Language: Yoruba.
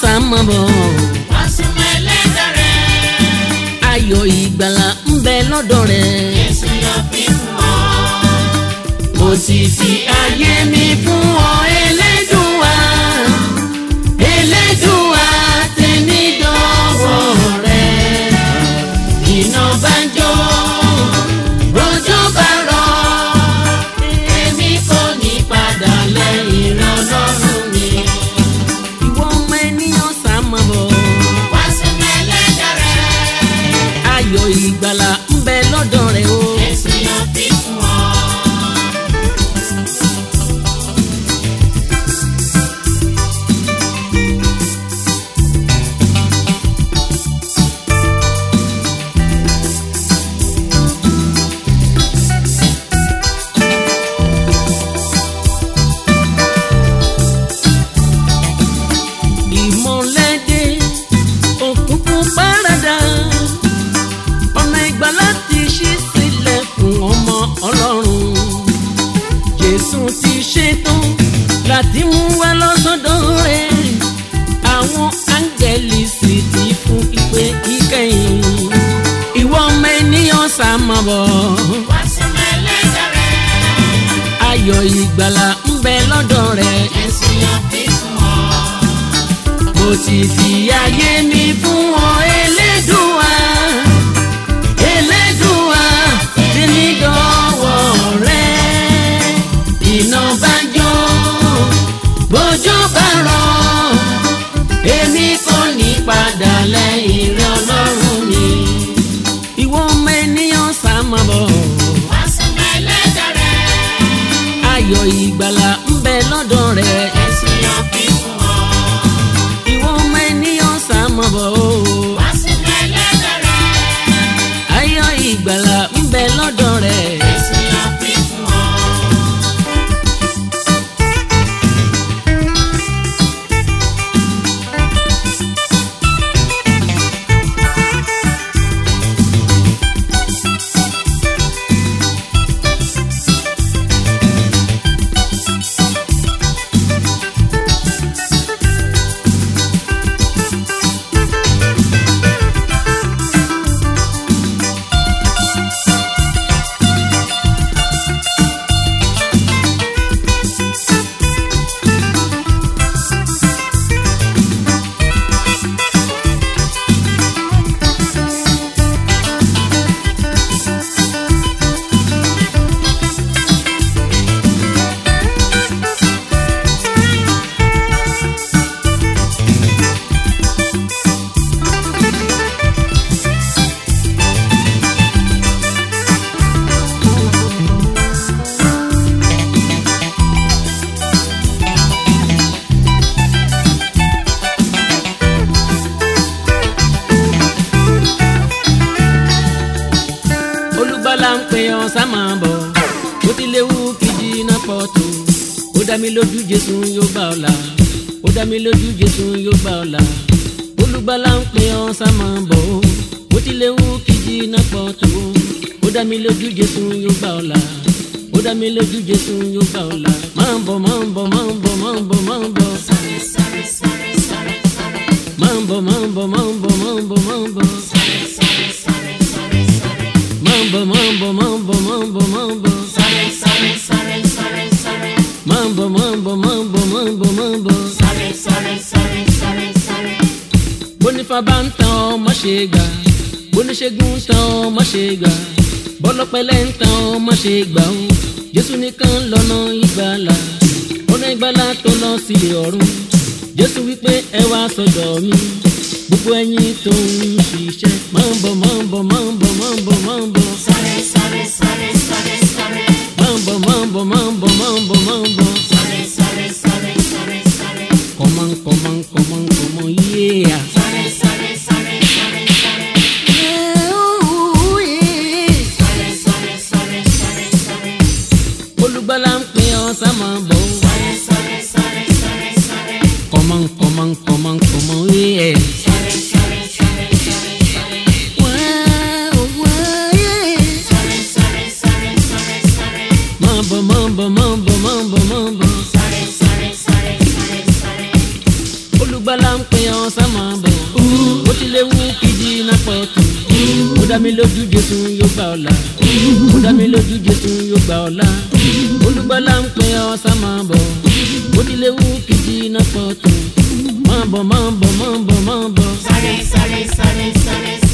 sàmọ́ bọ̀. Pàṣùmọ̀ ẹlẹ́dàá rẹ̀. ayọ̀ ìgbàlà ń bẹ lọ́dọ̀ rẹ̀. Jésù yọ fi fún ọ. mo sì fi ayé mi fún ọ. ayọ̀ ìgbàlà tí mú wá lọ́sọ̀dọ̀ rẹ̀ àwọn áńgẹ́lì sì ti fún ìpè ìkẹyìn ìwọ ọmọ ènìyàn sàmọ̀bọ̀. wá sọmọ ẹlẹ́dà rẹ̀. ayọ̀ ìgbàlà ń bẹ lọ́dọ̀ rẹ̀. ẹ̀sìn yàn fi mo ti fi ayé náà. bá rán èmi kò ní padà lẹ́yìn rẹ ọlọ́run mi. ìwọ ọmọ ènìyàn sàmọ́ bọ̀. wá súnmọ́ ẹlẹ́dàá rẹ. ayọ̀ ìgbàlà ń bẹ lọ́la ń pè ọ́ sámà bọ̀ ó ti léwu kìjì náà pọ̀ tó ó dá mi lójú jésù yóò gbà ọ̀la ó mi lójú jésù yóò gbà ọ̀la olùgbàlà ń pè ọ́ sámà bọ̀ kìjì náà pọ̀ tó mi lójú jésù yóò gbà ọ̀la ó mi lójú jésù yóò gbà ọ̀la máa ń bọ̀ máa ń bọ̀ máa ń bọ̀ máa ń bọ̀ máa Mambo mambo mambo mambo mambo. Sorry, sorry, sorry, sorry, sorry. Mamba, mamba, mamba, mamba, mamba. Sorry, sorry, sorry, sorry, sorry. Bonifa bá ń tan ọmọ ṣe gbà. Boniṣègùn ń tan ọmọ ṣe gbà. Bọ́lọ́pẹ̀lẹ̀ ń tan ọmọ ṣe gbà o. Jésù nìkan lọ́nà ìgbàlà. Ọ̀nà ìgbàlà tó lọ sílé ọ̀run. Jésù wípé ẹ wá sọ́dọ̀ mi. Bubonito un chiche Mambo, mambo, mambo, mambo, mambo Suave, suave, suave, suave, suave Mambo, mambo, mambo, mambo, mambo Suave, suave, suave, suave, suave Coman, coman, coman, coman, yeah Suave, suave, suave, suave, suave Yeah, oh, yeah Suave, suave, suave, suave, suave Olúgbàlà ń pè ọ́ sá máa bọ̀ Suave, suave, suave, suave, suave Coman, coman, coman, coman, yeah pẹ́ tó. ó dá mi lójú Jésù yóò gbà ọ̀la. ó dá mi lójú Jésù yóò gbà ọ̀la. olùgbàlà ń pè ọ́ sá máa bọ̀. ó dilé wú kìjì náà pọ̀ tó. máa bọ̀ máa bọ̀ máa bọ̀ máa bọ̀. sáré sáré sáré sáré.